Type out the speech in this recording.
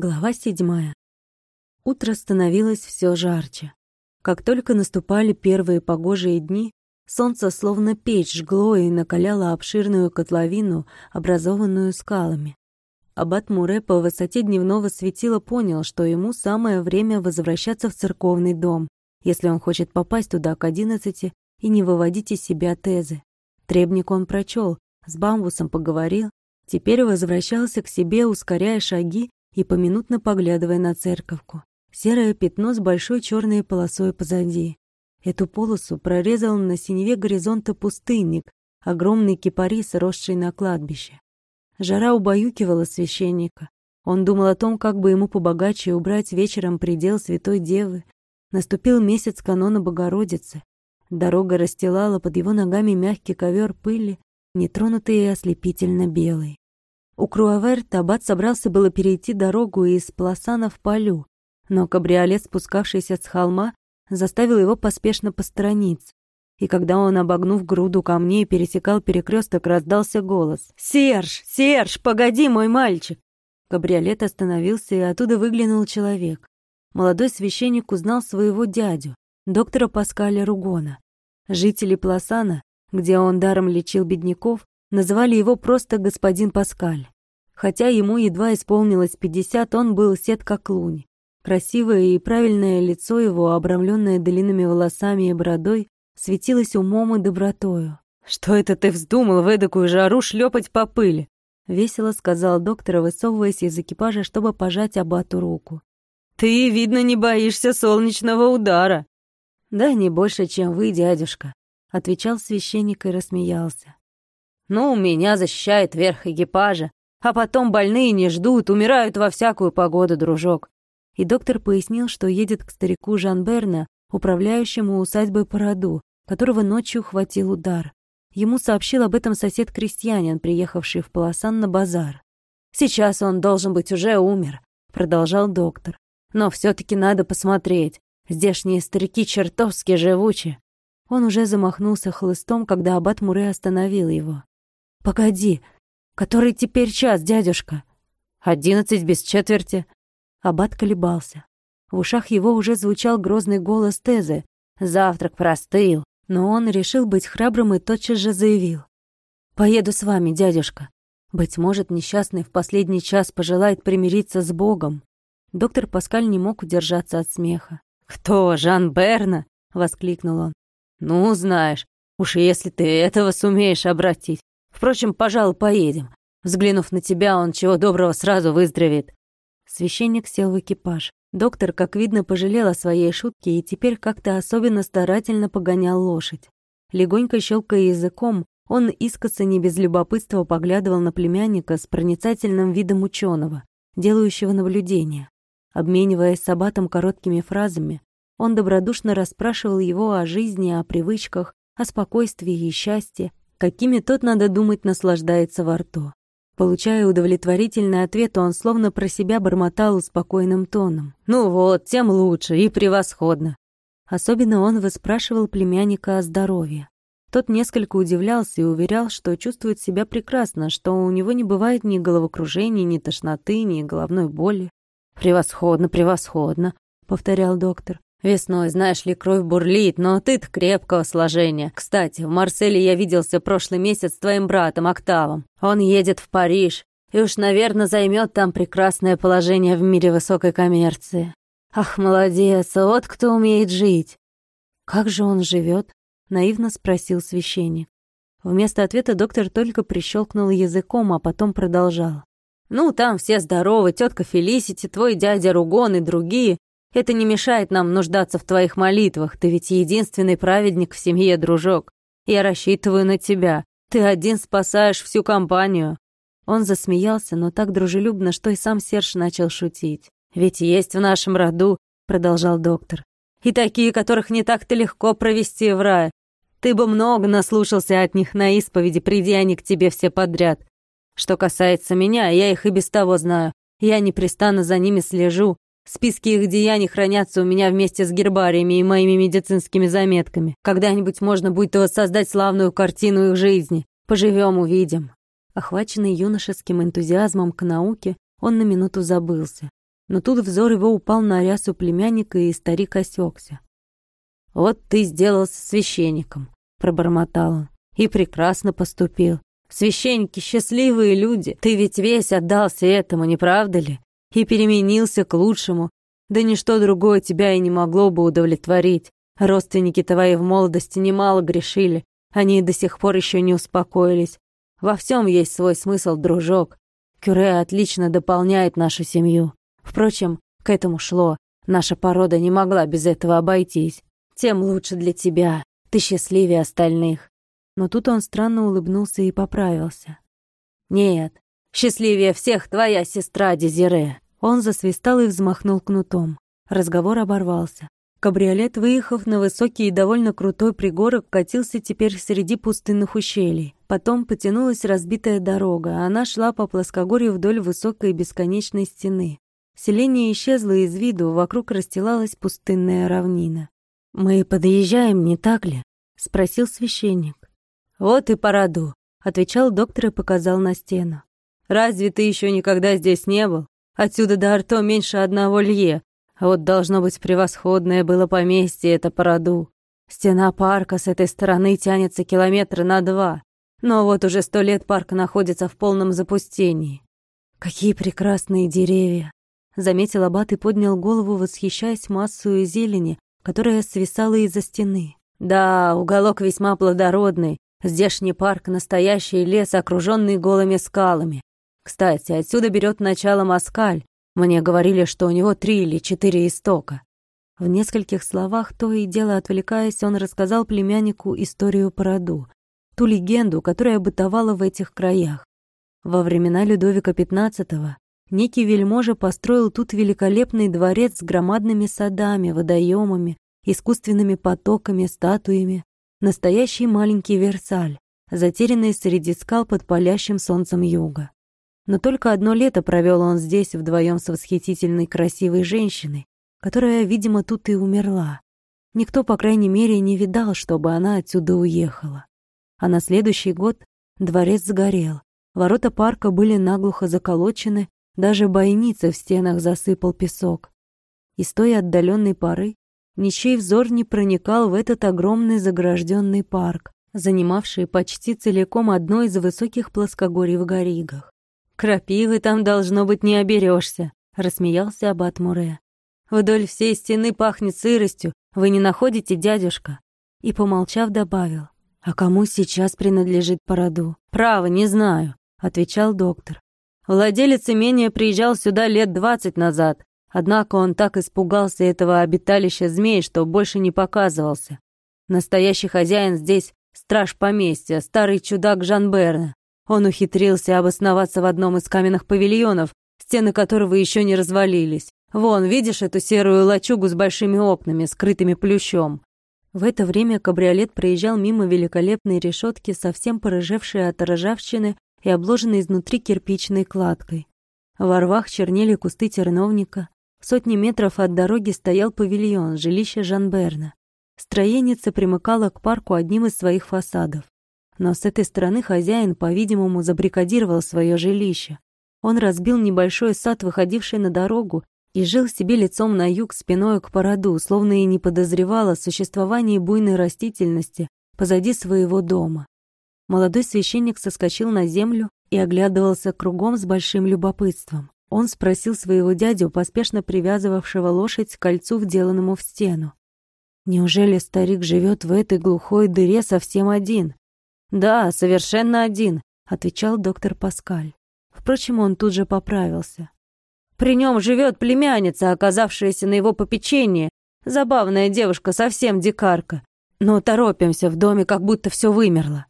Глава седьмая. Утро становилось все жарче. Как только наступали первые погожие дни, солнце словно печь жгло и накаляло обширную котловину, образованную скалами. Аббат Муре по высоте дневного светила понял, что ему самое время возвращаться в церковный дом, если он хочет попасть туда к одиннадцати и не выводить из себя тезы. Требник он прочел, с бамбусом поговорил, теперь возвращался к себе, ускоряя шаги и поминутно поглядывая на церковку. Серое пятно с большой черной полосой позади. Эту полосу прорезал на синеве горизонта пустынник, огромный кипарис, росший на кладбище. Жара убаюкивала священника. Он думал о том, как бы ему побогаче убрать вечером предел Святой Девы. Наступил месяц канона Богородицы. Дорога расстилала под его ногами мягкий ковер пыли, нетронутый и ослепительно белый. У Круавер Табат собрался было перейти дорогу из Пласана в Полю, но кабриолет, спускавшийся с холма, заставил его поспешно посторониться. И когда он, обогнув груду камней, пересекал перекресток, раздался голос. «Серж! Серж! Погоди, мой мальчик!» Кабриолет остановился, и оттуда выглянул человек. Молодой священник узнал своего дядю, доктора Паскаля Ругона. Жители Пласана, где он даром лечил бедняков, Называли его просто господин Паскаль. Хотя ему едва исполнилось пятьдесят, он был сед как лунь. Красивое и правильное лицо его, обрамленное длинными волосами и бородой, светилось умом и добротою. «Что это ты вздумал в эдакую жару шлепать по пыли?» — весело сказал доктор, высовываясь из экипажа, чтобы пожать абату руку. «Ты, видно, не боишься солнечного удара». «Да не больше, чем вы, дядюшка», — отвечал священник и рассмеялся. Ну, меня защищает верх экипажа, а потом больные не ждут, умирают во всякую погоду, дружок. И доктор пояснил, что едет к старику Жан-Берна, управляющему усадьбой по роду, которого ночью хватил удар. Ему сообщил об этом сосед-крестьянин, приехавший в Полосан на базар. «Сейчас он должен быть уже умер», — продолжал доктор. «Но все таки надо посмотреть. Здешние старики чертовски живучи». Он уже замахнулся хлыстом, когда аббат Муре остановил его. «Погоди, который теперь час, дядюшка?» «Одиннадцать без четверти». Аббат колебался. В ушах его уже звучал грозный голос Тезы. «Завтрак простыл». Но он решил быть храбрым и тотчас же заявил. «Поеду с вами, дядюшка. Быть может, несчастный в последний час пожелает примириться с Богом». Доктор Паскаль не мог удержаться от смеха. «Кто, Жан Берна?» — воскликнул он. «Ну, знаешь, уж если ты этого сумеешь обратить, Впрочем, пожалуй, поедем. Взглянув на тебя, он чего доброго сразу выздоровеет». Священник сел в экипаж. Доктор, как видно, пожалел о своей шутке и теперь как-то особенно старательно погонял лошадь. Легонько щелкая языком, он искоса не без любопытства поглядывал на племянника с проницательным видом ученого, делающего наблюдения. Обмениваясь с аббатом короткими фразами, он добродушно расспрашивал его о жизни, о привычках, о спокойствии и счастье, какими тот, надо думать, наслаждается во рту. Получая удовлетворительный ответ, он словно про себя бормотал спокойным тоном. «Ну вот, тем лучше и превосходно». Особенно он выспрашивал племянника о здоровье. Тот несколько удивлялся и уверял, что чувствует себя прекрасно, что у него не бывает ни головокружения, ни тошноты, ни головной боли. «Превосходно, превосходно», — повторял доктор. Весной, знаешь ли, кровь бурлит, но ты-то крепкого сложения. Кстати, в Марселе я виделся прошлый месяц с твоим братом Октавом. Он едет в Париж и уж, наверное, займет там прекрасное положение в мире высокой коммерции. Ах, молодец, вот кто умеет жить. Как же он живет? наивно спросил священник. Вместо ответа доктор только прищелкнул языком, а потом продолжал. «Ну, там все здоровы, тетка Фелисити, твой дядя Ругон и другие. Это не мешает нам нуждаться в твоих молитвах. Ты ведь единственный праведник в семье, дружок. Я рассчитываю на тебя. Ты один спасаешь всю компанию». Он засмеялся, но так дружелюбно, что и сам Серж начал шутить. «Ведь есть в нашем роду», — продолжал доктор, «и такие, которых не так-то легко провести в рай. Ты бы много наслушался от них на исповеди, приди они к тебе все подряд. Что касается меня, я их и без того знаю. Я непрестанно за ними слежу, Списки их деяний хранятся у меня вместе с гербариями и моими медицинскими заметками. Когда-нибудь можно будет воссоздать славную картину их жизни. Поживем, увидим». Охваченный юношеским энтузиазмом к науке, он на минуту забылся. Но тут взор его упал на рясу племянника, и старик осекся. «Вот ты сделался священником», — пробормотал он, — «и прекрасно поступил. Священники — счастливые люди, ты ведь весь отдался этому, не правда ли? И переменился к лучшему. Да ничто другое тебя и не могло бы удовлетворить. Родственники твои в молодости немало грешили, они до сих пор еще не успокоились. Во всем есть свой смысл, дружок. Кюре отлично дополняет нашу семью. Впрочем, к этому шло. Наша порода не могла без этого обойтись. Тем лучше для тебя. Ты счастливее остальных. Но тут он странно улыбнулся и поправился. «Нет, счастливее всех твоя сестра Дезире!» Он засвистал и взмахнул кнутом. Разговор оборвался. Кабриолет, выехав на высокий и довольно крутой пригорок, катился теперь среди пустынных ущелий. Потом потянулась разбитая дорога, а она шла по плоскогорью вдоль высокой бесконечной стены. Селение исчезло из виду, вокруг расстилалась пустынная равнина. «Мы подъезжаем, не так ли?» — спросил священник. «Вот и по роду», — отвечал доктор и показал на стену. «Разве ты еще никогда здесь не был? Отсюда до Арто меньше одного лье. А вот должно быть превосходное было поместье это по роду. Стена парка с этой стороны тянется километра на два. Но вот уже сто лет парк находится в полном запустении. Какие прекрасные деревья!» Заметил аббат и поднял голову, восхищаясь массой зелени, которая свисала из-за стены. «Да, уголок весьма плодородный, Здешний парк — настоящий лес, окруженный голыми скалами. Кстати, отсюда берет начало Маскаль. Мне говорили, что у него три или четыре истока. В нескольких словах, то и дело отвлекаясь, он рассказал племяннику историю по роду, ту легенду, которая бытовала в этих краях. Во времена Людовика XV некий вельможа построил тут великолепный дворец с громадными садами, водоемами, искусственными потоками, статуями, Настоящий маленький Версаль, затерянный среди скал под палящим солнцем юга. Но только одно лето провел он здесь вдвоем с восхитительной красивой женщиной, которая, видимо, тут и умерла. Никто, по крайней мере, не видал, чтобы она отсюда уехала. А на следующий год дворец сгорел, ворота парка были наглухо заколочены, даже бойницы в стенах засыпал песок. И с той отдаленной поры ничей взор не проникал в этот огромный загражденный парк, занимавший почти целиком одно из высоких плоскогорий в Горигах. «Крапивы там, должно быть, не оберешься», — рассмеялся Аббат Муре. «Вдоль всей стены пахнет сыростью, вы не находите, дядюшка?» И, помолчав, добавил. «А кому сейчас принадлежит породу?» «Право, не знаю», — отвечал доктор. «Владелец имения приезжал сюда лет двадцать назад, Однако он так испугался этого обиталища змей, что больше не показывался. Настоящий хозяин здесь — страж поместья, старый чудак Жан Берна. Он ухитрился обосноваться в одном из каменных павильонов, стены которого еще не развалились. Вон, видишь эту серую лачугу с большими окнами, скрытыми плющом? В это время кабриолет проезжал мимо великолепной решетки, совсем порыжевшей от ржавчины и обложенной изнутри кирпичной кладкой. Во рвах чернели кусты терновника, сотни метров от дороги стоял павильон, жилище Жанберна. Строеница примыкала к парку одним из своих фасадов. Но с этой стороны хозяин, по-видимому, забрикадировал свое жилище. Он разбил небольшой сад, выходивший на дорогу, и жил себе лицом на юг спиной к породу, словно и не подозревал о существовании буйной растительности позади своего дома. Молодой священник соскочил на землю и оглядывался кругом с большим любопытством. Он спросил своего дядю, поспешно привязывавшего лошадь к кольцу, вделанному в стену. «Неужели старик живет в этой глухой дыре совсем один?» «Да, совершенно один», — отвечал доктор Паскаль. Впрочем, он тут же поправился. «При нем живет племянница, оказавшаяся на его попечении. Забавная девушка, совсем дикарка. Но торопимся, в доме как будто все вымерло».